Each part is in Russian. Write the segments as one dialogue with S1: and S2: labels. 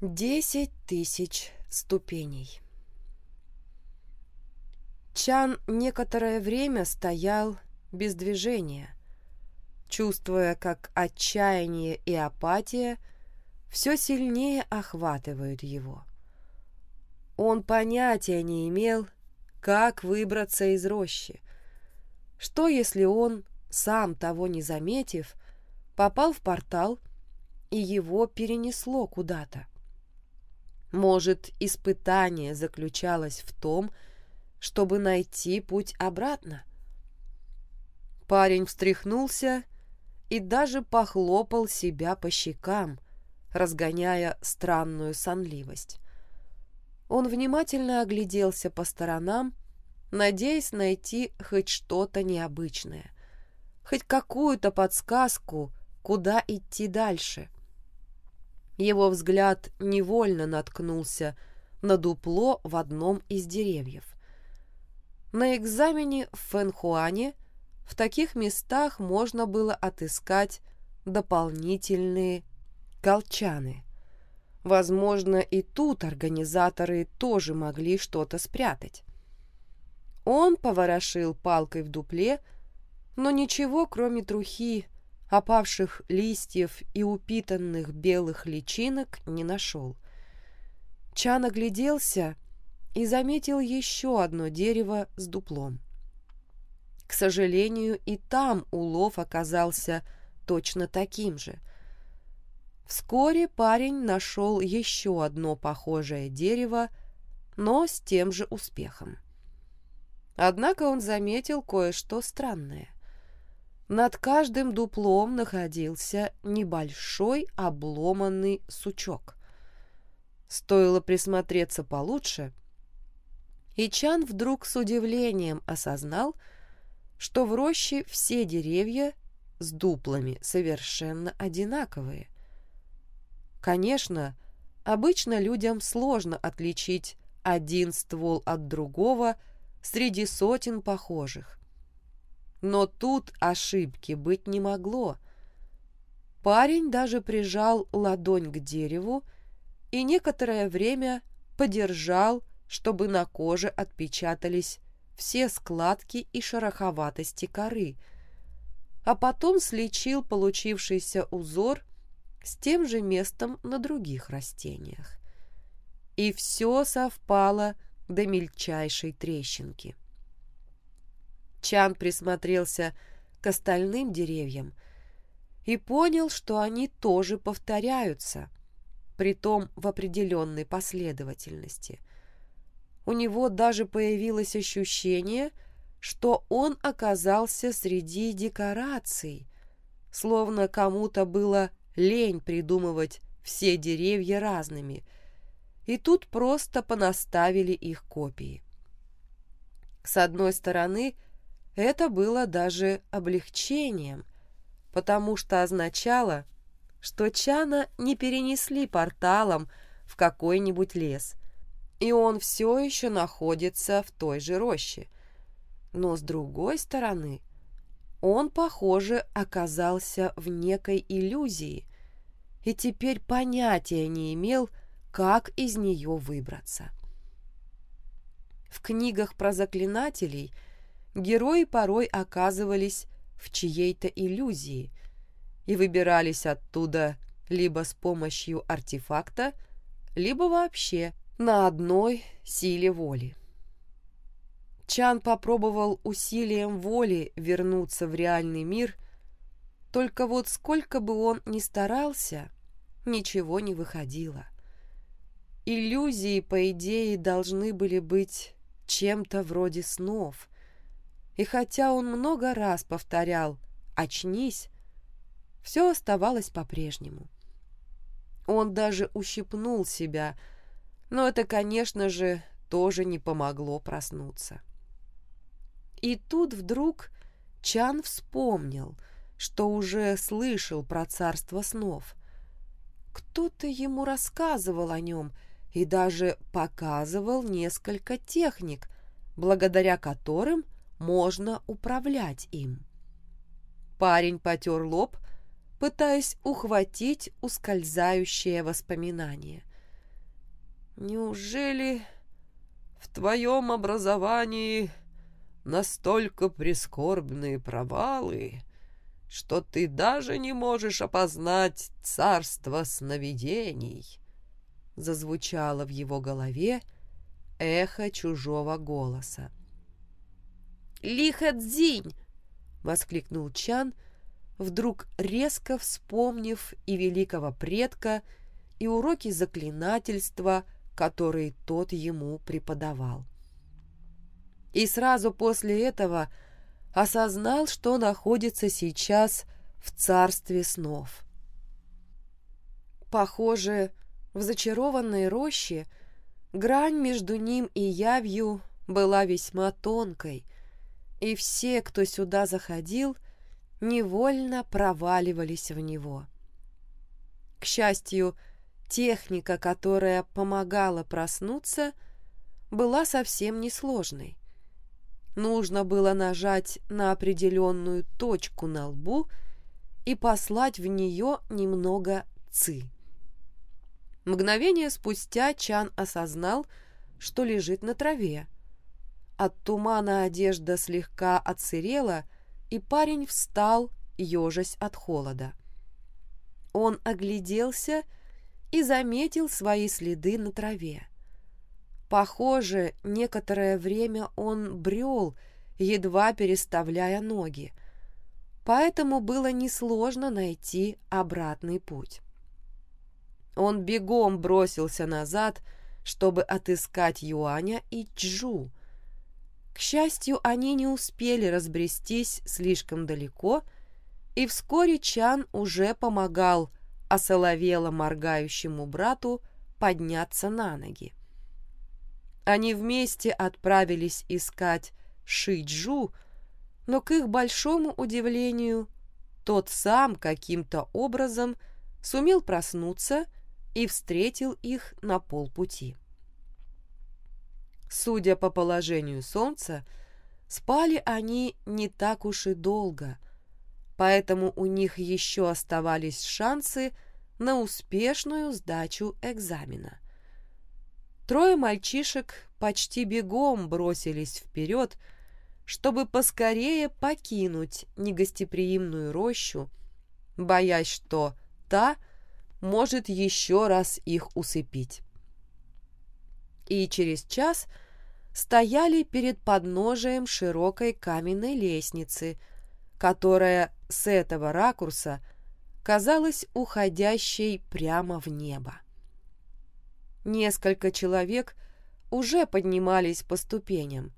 S1: Десять тысяч ступеней. Чан некоторое время стоял без движения, чувствуя, как отчаяние и апатия все сильнее охватывают его. Он понятия не имел, как выбраться из рощи. Что, если он, сам того не заметив, попал в портал, и его перенесло куда-то? Может, испытание заключалось в том, чтобы найти путь обратно? Парень встряхнулся и даже похлопал себя по щекам, разгоняя странную сонливость. Он внимательно огляделся по сторонам, надеясь найти хоть что-то необычное, хоть какую-то подсказку, куда идти дальше — его взгляд невольно наткнулся на дупло в одном из деревьев. На экзамене в Фэнхуане в таких местах можно было отыскать дополнительные колчаны. Возможно, и тут организаторы тоже могли что-то спрятать. Он поворошил палкой в дупле, но ничего, кроме трухи, опавших листьев и упитанных белых личинок не нашел. Чан огляделся и заметил еще одно дерево с дуплом. К сожалению, и там улов оказался точно таким же. Вскоре парень нашел еще одно похожее дерево, но с тем же успехом. Однако он заметил кое-что странное. Над каждым дуплом находился небольшой обломанный сучок. Стоило присмотреться получше, и Чан вдруг с удивлением осознал, что в роще все деревья с дуплами совершенно одинаковые. Конечно, обычно людям сложно отличить один ствол от другого среди сотен похожих. Но тут ошибки быть не могло. Парень даже прижал ладонь к дереву и некоторое время подержал, чтобы на коже отпечатались все складки и шероховатости коры, а потом слечил получившийся узор с тем же местом на других растениях. И все совпало до мельчайшей трещинки. Чан присмотрелся к остальным деревьям и понял, что они тоже повторяются, притом в определенной последовательности. У него даже появилось ощущение, что он оказался среди декораций, словно кому-то было лень придумывать все деревья разными, и тут просто понаставили их копии. С одной стороны – это было даже облегчением, потому что означало, что Чана не перенесли порталом в какой-нибудь лес, и он все еще находится в той же роще. Но с другой стороны, он, похоже, оказался в некой иллюзии и теперь понятия не имел, как из нее выбраться. В книгах про заклинателей – герои порой оказывались в чьей-то иллюзии и выбирались оттуда либо с помощью артефакта, либо вообще на одной силе воли. Чан попробовал усилием воли вернуться в реальный мир, только вот сколько бы он ни старался, ничего не выходило. Иллюзии, по идее, должны были быть чем-то вроде снов, и хотя он много раз повторял «очнись», все оставалось по-прежнему. Он даже ущипнул себя, но это, конечно же, тоже не помогло проснуться. И тут вдруг Чан вспомнил, что уже слышал про царство снов. Кто-то ему рассказывал о нем и даже показывал несколько техник, благодаря которым – можно управлять им. Парень потер лоб, пытаясь ухватить ускользающее воспоминание.
S2: Неужели в твоем образовании настолько прискорбные провалы, что ты даже не можешь опознать царство сновидений?» Зазвучало в его голове эхо чужого голоса.
S1: «Лихэдзинь!» — воскликнул Чан, вдруг резко вспомнив и великого предка, и уроки заклинательства — который тот ему преподавал. И сразу после этого осознал, что находится сейчас в царстве снов. Похоже, в зачарованной роще грань между ним и явью была весьма тонкой, и все, кто сюда заходил, невольно проваливались в него. К счастью, Техника, которая помогала проснуться, была совсем несложной. Нужно было нажать на определенную точку на лбу и послать в нее немного ци. Мгновение спустя Чан осознал, что лежит на траве. От тумана одежда слегка отсырела, и парень встал, ежась от холода. Он огляделся и заметил свои следы на траве. Похоже, некоторое время он брел, едва переставляя ноги, поэтому было несложно найти обратный путь. Он бегом бросился назад, чтобы отыскать Юаня и Чжу. К счастью, они не успели разбрестись слишком далеко, и вскоре Чан уже помогал осоловело моргающему брату подняться на ноги. Они вместе отправились искать Шиджу, но к их большому удивлению тот сам каким-то образом сумел проснуться и встретил их на полпути. Судя по положению солнца, спали они не так уж и долго, поэтому у них еще оставались шансы на успешную сдачу экзамена. Трое мальчишек почти бегом бросились вперед, чтобы поскорее покинуть негостеприимную рощу, боясь, что та может еще раз их усыпить. И через час стояли перед подножием широкой каменной лестницы, которая с этого ракурса казалась уходящей прямо в небо. Несколько человек уже поднимались по ступеням,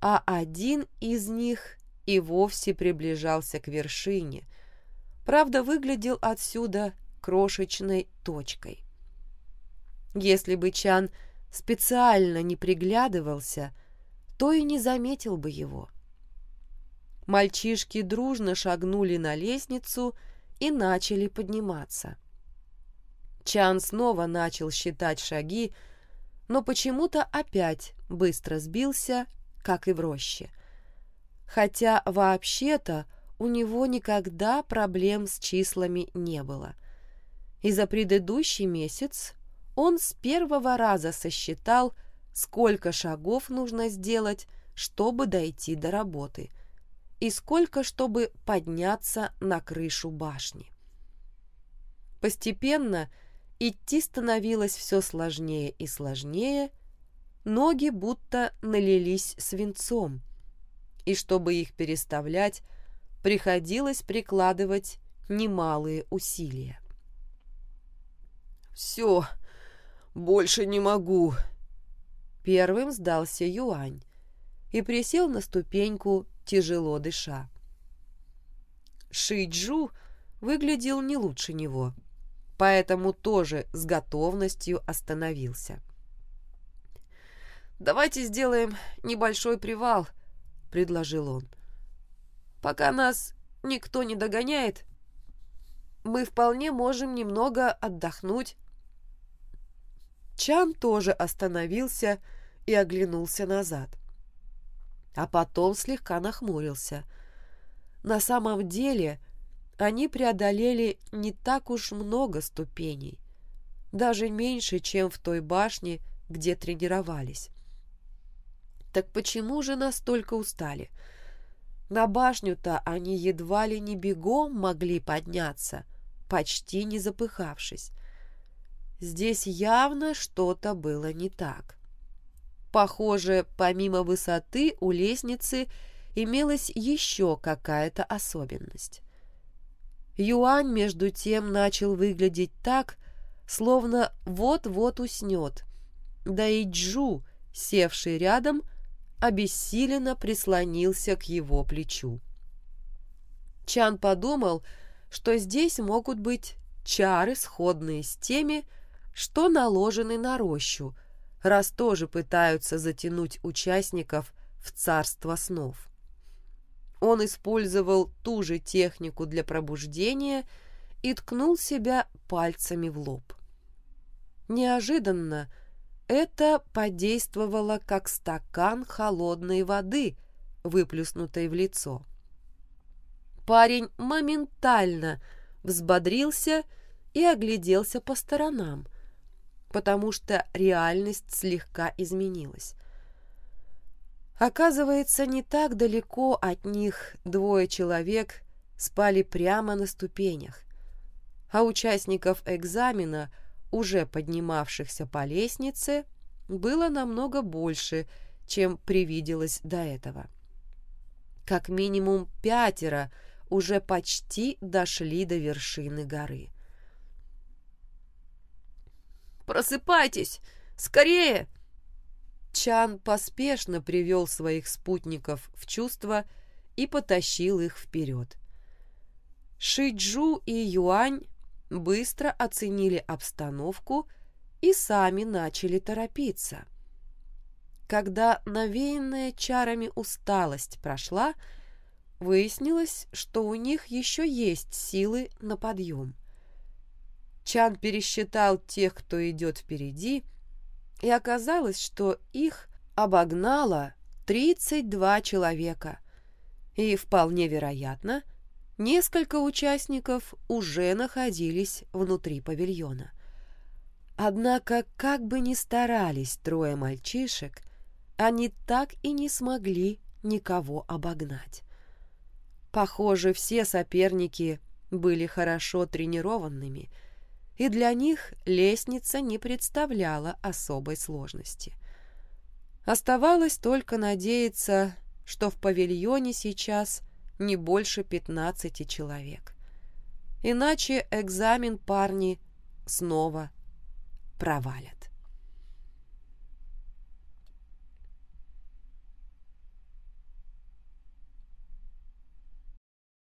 S1: а один из них и вовсе приближался к вершине, правда, выглядел отсюда крошечной точкой. Если бы Чан специально не приглядывался, то и не заметил бы его. Мальчишки дружно шагнули на лестницу и начали подниматься. Чан снова начал считать шаги, но почему-то опять быстро сбился, как и в роще. Хотя вообще-то у него никогда проблем с числами не было. И за предыдущий месяц он с первого раза сосчитал, сколько шагов нужно сделать, чтобы дойти до работы – и сколько, чтобы подняться на крышу башни. Постепенно идти становилось все сложнее и сложнее, ноги будто налились свинцом, и чтобы их переставлять, приходилось прикладывать немалые усилия.
S2: «Все, больше не могу», —
S1: первым сдался Юань и присел на ступеньку тяжело дыша. Шиджу выглядел не лучше него, поэтому тоже с готовностью остановился.
S2: «Давайте сделаем небольшой привал», — предложил он. «Пока нас никто не догоняет, мы вполне можем немного отдохнуть».
S1: Чан тоже остановился и оглянулся назад а потом слегка нахмурился. На самом деле они преодолели не так уж много ступеней. даже меньше, чем в той башне, где тренировались. Так почему же настолько устали? На башню-то они едва ли не бегом могли подняться, почти не запыхавшись. Здесь явно что-то было не так. Похоже, помимо высоты у лестницы имелась еще какая-то особенность. Юань, между тем, начал выглядеть так, словно вот-вот уснет, да и Джу, севший рядом, обессиленно прислонился к его плечу. Чан подумал, что здесь могут быть чары, сходные с теми, что наложены на рощу, раз тоже пытаются затянуть участников в царство снов. Он использовал ту же технику для пробуждения и ткнул себя пальцами в лоб. Неожиданно это подействовало как стакан холодной воды, выплюснутой в лицо. Парень моментально взбодрился и огляделся по сторонам, потому что реальность слегка изменилась. Оказывается, не так далеко от них двое человек спали прямо на ступенях, а участников экзамена – уже поднимавшихся по лестнице, было намного больше, чем привиделось до этого. Как минимум пятеро уже почти дошли до вершины горы.
S2: «Просыпайтесь! Скорее!»
S1: Чан поспешно привел своих спутников в чувство и потащил их вперед. Шиджу и Юань быстро оценили обстановку и сами начали торопиться. Когда навеянная чарами усталость прошла, выяснилось, что у них еще есть силы на подъем. Чан пересчитал тех, кто идет впереди, и оказалось, что их обогнало 32 человека, и вполне вероятно, Несколько участников уже находились внутри павильона. Однако, как бы ни старались трое мальчишек, они так и не смогли никого обогнать. Похоже, все соперники были хорошо тренированными, и для них лестница не представляла особой сложности. Оставалось только надеяться, что в павильоне сейчас – не больше 15 человек. Иначе экзамен парни снова провалят.